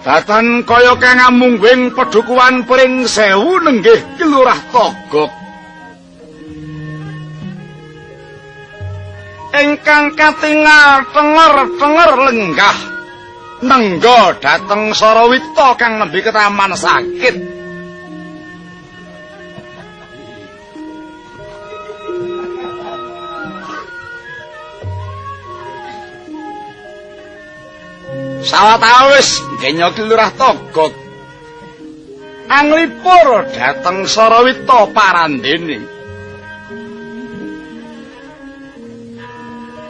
Datan kaya kang amungging pedukuan pring sewu nenggih kelurah togok. Engkang katingal tenger-tenger lenggah nenggo dateng Sarawita kang nembe ketaman sakit. Sawatawis genyoki lurah togok. Anglipur dateng Sarawita parandene.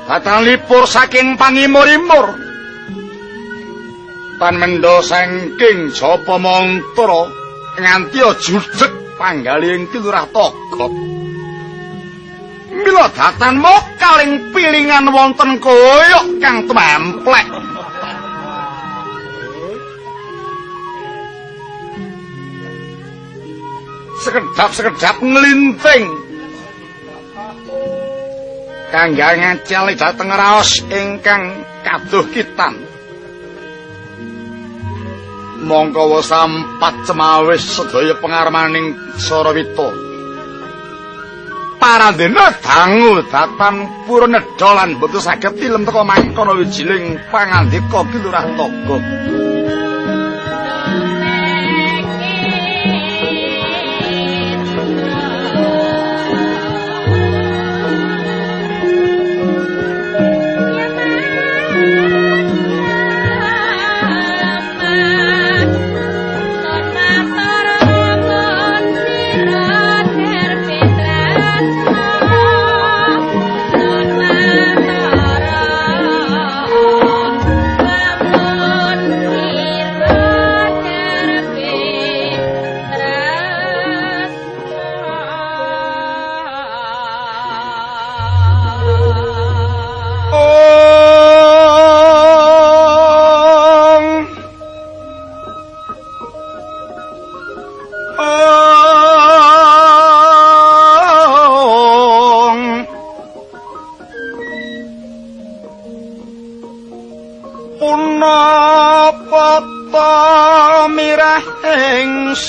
Datang lipur saking pangimur-imur. Tan mendo saking japa mantra nganti judhek panggaling lurah togok. Mila datan mokaling pilingan wonten koyok kang templek. Sekedap-sekedap nglinting. Kangga ngacel dhateng raos ingkang kaduh kitan. Mongko sampat cemawis sedaya pengarmaning Sarawita. Parandena dangu datan pura nedholan boten saged tilem teka mangkono wijiling pangandika Kilurah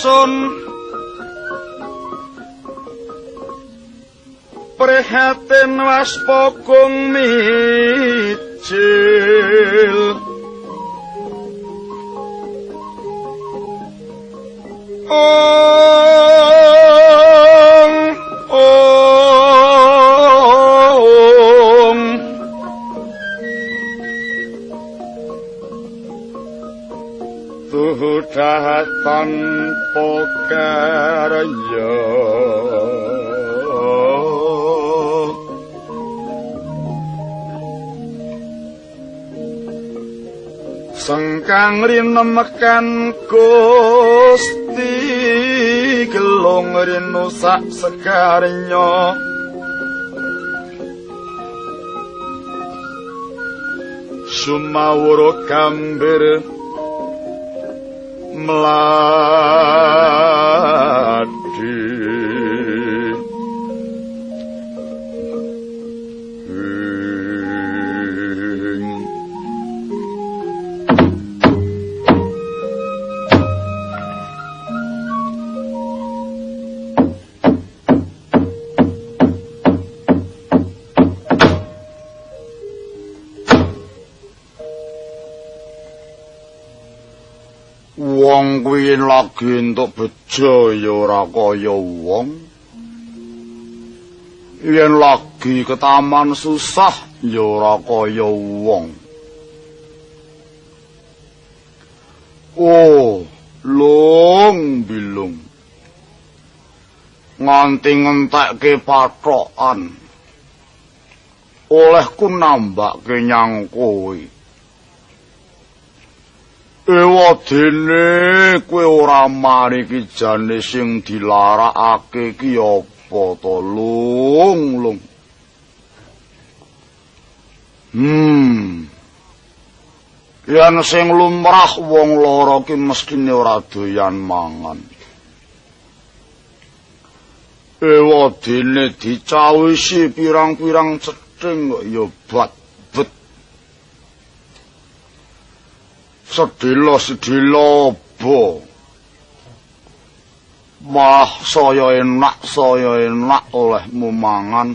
Togo. pokong micil Ong sengkang rinemekan Gusti gelung rinu sak sekarnya Sumawur gambir meladi kuwi lagi entuk bejo ya ora kaya wong. Yen lagi ke taman susah ya ora kaya wong. Oh long bilung. Nganti ngentekke patokan. Olehku nambake nyang kowe Ewa dene ora mari ki jane sing dilarakake ki apa to lung lung. Hmm. Yen sing lumrah wong lara ki mestine ora doyan mangan. Ewa dene dicawisi pirang-pirang cething kok ya bat sedilo sedilo bo mah saya enak saya enak oleh mumangan.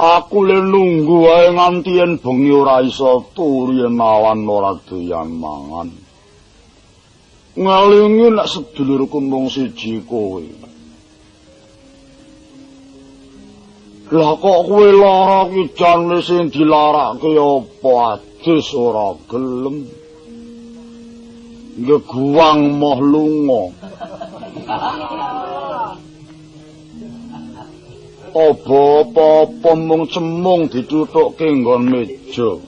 Aku le nunggu wae nganti yen bengi ora iso turu yen awan ora doyan mangan. Ngalingi nek sedulurku mung siji kowe Lah kok kowe lara ki jane sing dilarake apa adus ora gelem. Ngeguang moh lunga. Apa-apa mung cemung ditutukke nggon meja.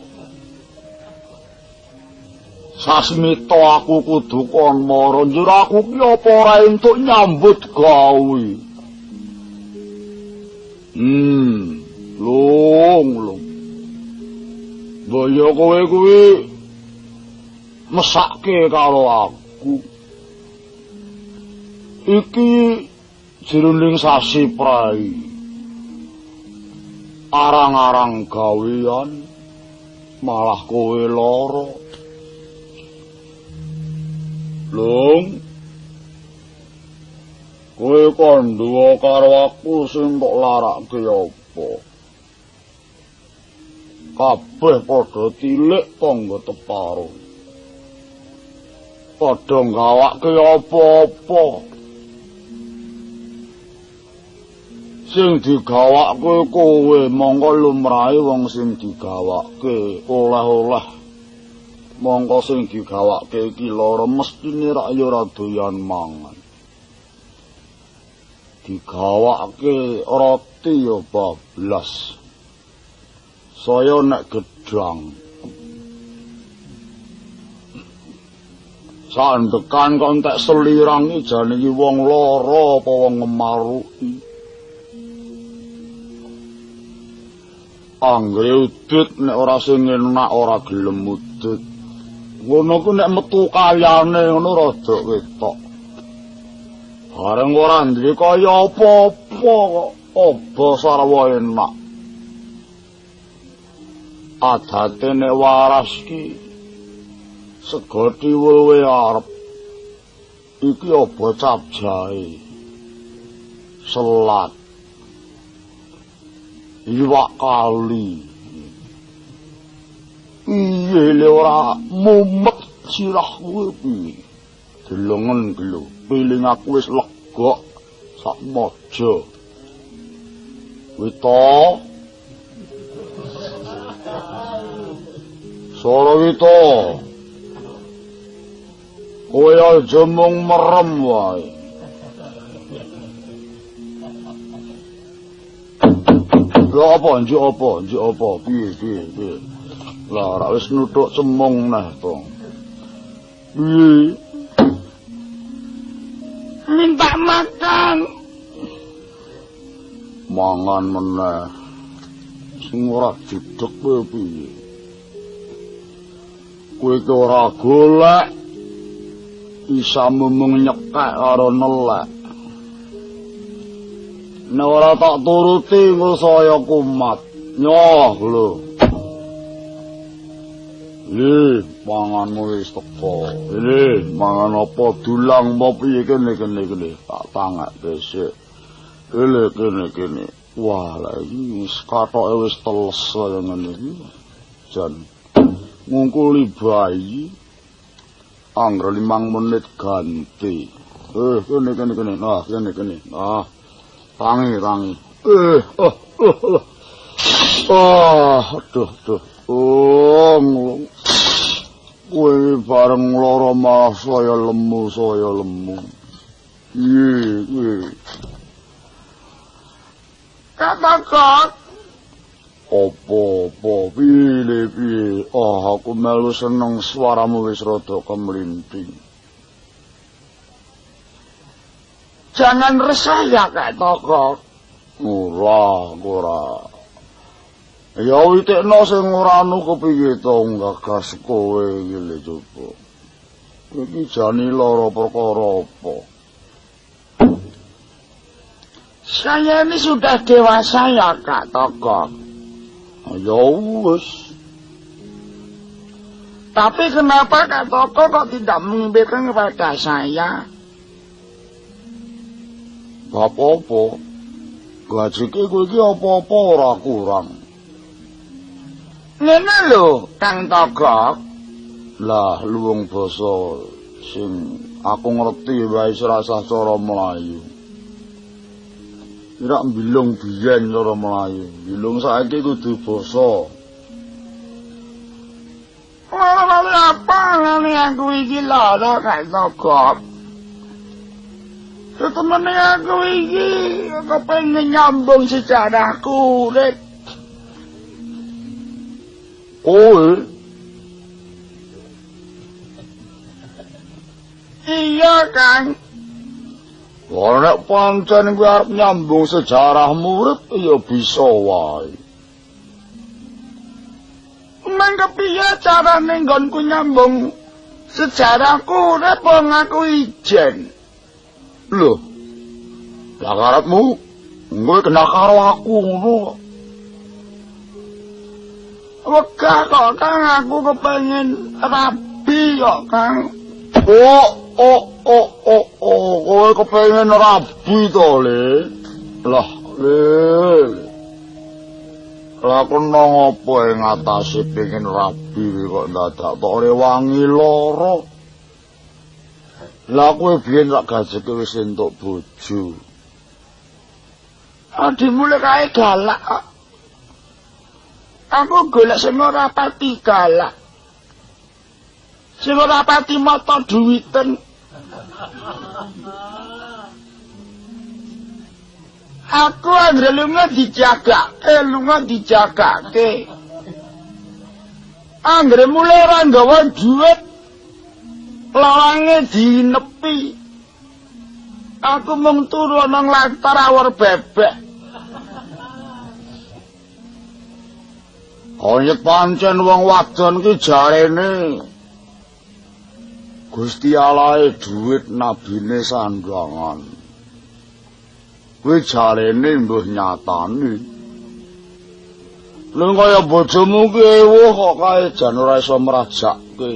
Sasmita aku kudu kon mara njur aku ki apa ora entuk nyambut gawe. Hmm, lung lung. Boyo kowe kuwi mesake karo aku. Iki jroning sasi prai. Arang-arang gawean malah kowe lara. Lung, kowe kandha karo aku sing kok larake apa? Kabeh padha tilik tangga teparo padha gawake apa-apa. Sing digawake kowe mongko lumrahe wong sing digawake oleh-oleh. Mongko sing digawake iki lara mestine rak ya ora doyan mangan digawake roti ya bablas. Saya nek gedang. Sandekan kok entek selirang jane iki wong lara apa wong ngemaruki. Anggere udut nek ora sing enak ora gelem udut. Ngono ku nek metu kayane ngono rada ketok Bareng ora duwe kaya apa-apa kok apa sarwa enak. Adate nek waras ki segoti wewe arep iki apa cap jae. Selat. Iwak kali. Iye le ora mumet sirah kuwi. Delongen lho. piling aku wis lega sak mojo wito soro wito kowe aja mung merem wae. Lho apa? Njuk apa? Njuk apa? Piye piye piye? Lah ora wis nutuk cemong nah to. Piye minta makan. Mangan meneh. Sing ora didek kowe piye? Kowe ki ora golek isa mung nyekek karo nelek. Ora tak turuti engko saya kumat. Nyoh lho. Lih, manganmu wis teko. Lih, mangan apa dulang apa piye kene kene kene. Tak tangak dhisik. Lih kene kene. Wah, la iki katoke wis teles kaya ngene iki. Jan ngungkuli bayi. Angger limang menit ganti. Eh, kene kene kene. Nah, kene kene. Nah. Tangi, tangi. Eh, oh, oh, oh. Oh, aduh, aduh. Oh, kowe bareng lara malah saya lemu, saya lemu. Iya, iya. Katakan. Apa-apa, pilih, pilih. Oh, aku melu seneng suaramu wis rada kemlinting. Jangan resah ya, Kak Toko. Ora, ora. Ya witekno sing ora anu kepiye to gagas kowe iki le coba. Iki jani lara perkara apa? Saya ini sudah dewasa ya Kak Toko. Ya wis. Tapi kenapa Kak Toko kok tidak mengimpirkan kepada saya? Apa-apa. Gajike kowe iki apa-apa ora kurang. Ngene lho, Kang Togok. Lah luwung basa sing aku ngerti wae rasa cara Melayu. Ora mbilung biyen cara Melayu. Mbilung saiki kudu basa. Ora apa ngene aku iki lara Kang Togok. Tetemene aku iki kepengin nyambung sejarahku, Rek. Kowe Iya, Kang. Ora nek pancen kowe arep nyambung sejarah murid ya bisa wae. Nang kepiye carane nggonku nyambung sejarahku rep ngaku ijen. Lho. Lah karepmu kowe kena karo aku ngono. Wegah kok Kang aku kepengin rabi kok Kang. Oh, oh, oh, oh, oh, kowe kepengin rabi to, Le. Lah, Le. Lah kena ngopo ing ngatasi pengin rabi kok dadak tok rewangi loro. Lah kowe biyen rak gajeke wis entuk bojo. Adimu lek kae galak kok. Aku golek sing ora pati galak. Sing ora pati mata duwiten. Aku anggere lunga dijagake, lunga dijagake. Anggere mulai ora nggawa dhuwit. Lawange dinepi. Aku mung turu nang lantar awor bebek. Kaya pancen wong wadon ki jarene Gusti Allah dhuwit nabine sandangan. Kuwi jarene mbuh nyatane. Lha kaya bojomu ki ewuh kok kae jan ora iso merajakke.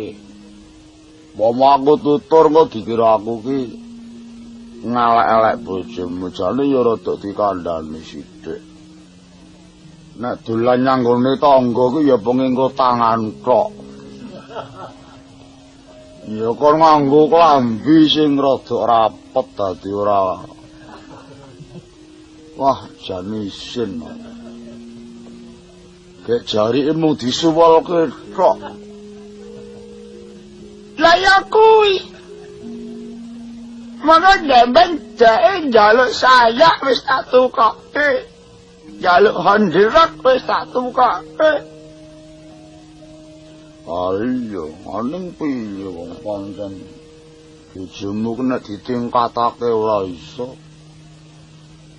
Wong aku tutur kok dikira aku ki ngalek-elek bojomu jane ya rada dikandani sithik. Nek dolan nyanggone tangga ku ya penginggo tangan tok. Ya kon nganggo klambi sing rada rapet dadi ora. Wah, jane isin. Kek jari emu disuwalke tok. Lah ya kuwi. Maka demben jae njaluk saya wis tak tukoke. Njaluk hondirak wis tak tukoke. Ayo, aning piye wong pancen. Bojomu kena ditingkatake ora iso.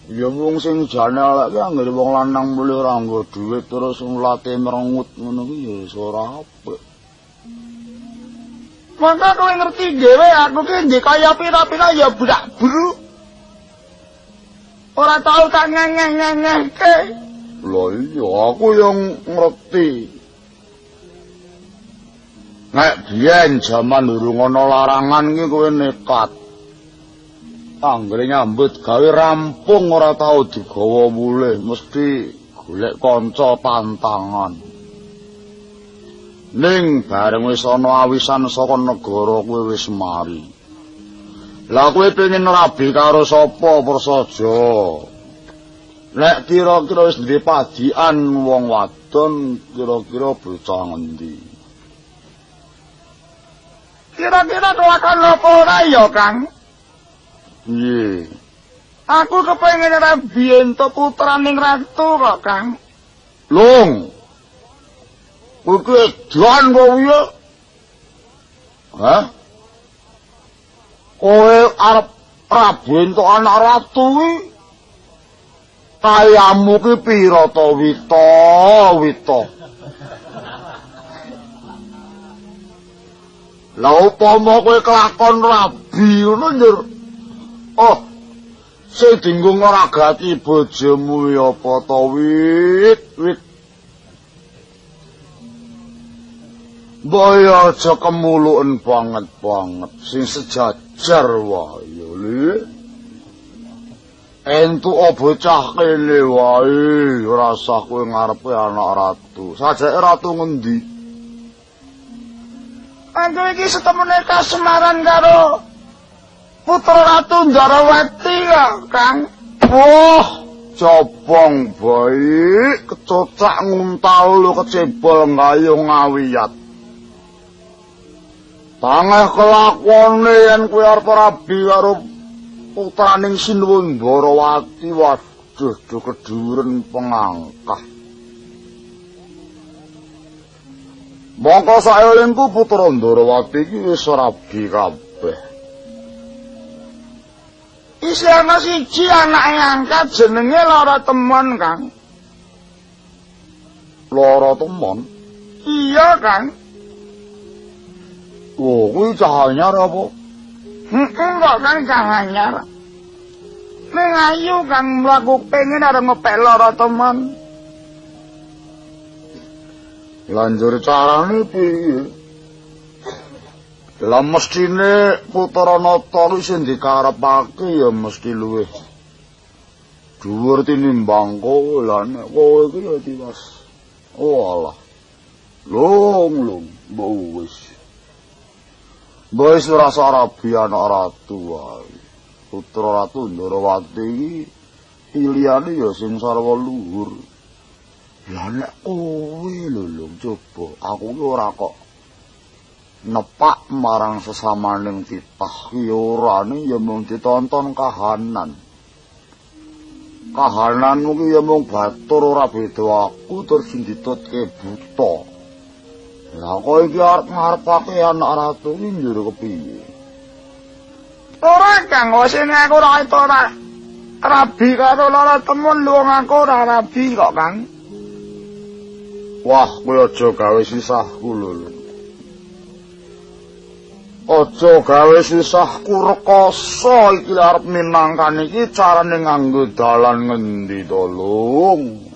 Ya wong sing jane elek ki anggere wong lanang mulih ora nggo dhuwit terus mulate merengut ngono ki ya iso ora apik. Maka kowe ngerti dhewe aku ki ndek kaya pira-pira ya budak buru. Ora tau tak ngengeh-ngengehke. Lho iya aku yang ngerti. Nek biyen jaman durung ana larangan ki kowe nekat. Anggere nyambut gawe rampung ora tau digawa mulih, mesti golek kanca tantangan. Ning bareng wis ana awisan saka negara kowe wis mari. Lah kowe pengen rabi karo sapa prasaja? Nek kira-kira wis duwe padian wong wadon, kira-kira bocah ngendi? Kira-kira kelakuan apa ora ya, Kang? Piye? Aku kepengin rabi entuk putraning ratu kok, Kang. Long. Kowe edan kok ya? Hah? Kowe arep rabi entuk anak ratu kuwi? Kayamu ki pira to wita, wita? Lah upama kowe kelakon rabi ngono njur. Oh. Sing dinggung ora gati bojomu ya apa to wit, wit. Mbaya aja kemuluken banget-banget sing sejajar wae le. Entu bocah kene wae ora usah kowe ngarepe anak ratu. Sajake ratu ngendi? Aku iki setemene kasemaran karo putra ratu Ndarawati Kang. Wah, cobong baik kecocak nguntal lu kecebol ngayung ngawiyat. Tangeh kelakuane yen kuwi arep rabi karo putraning Sinuwun Ndarawati waduh do keduren pengangkah. Mongko saelingku putra Ndarawati iki wis rabi kabeh. Isi ana siji anak angkat jenenge Lara Temon, Kang. Lara Temon? Iya, Kang. Oh, kuwi cahanyar apa? Heeh, kok Kang cahanyar. Ning ayu Kang mlaku pengen arep ngepek Lara Temon. Lanjur carane piye? Lah mestine putra nata iki sing dikarepake ya mesti luwih dhuwur tinimbang kowe lah nek kowe iki ya tiwas. Oh Allah. Long long wis. Wis rasa rabi anak ratu wae. Putra ratu Ndarawati iki pilihane ya sing sarwa luhur. Lah nek kowe lho coba aku ki ora kok nepak marang sesamaning titah yorane ya mung ditonton kahanan kahananmu ki ya mung batur ora beda aku terus ditutke buta lah kok iki arep ngarepake anak ratu? Iki njur kepiye ora kang sing aku ora itu ora rabi karo lara temen luwung aku ora rabi kok kang. Wah kowe aja gawe sisahku lho Aja gawe susah kurekoso iki arep minangkan iki carane nganggo dalan ngendi to, Lung?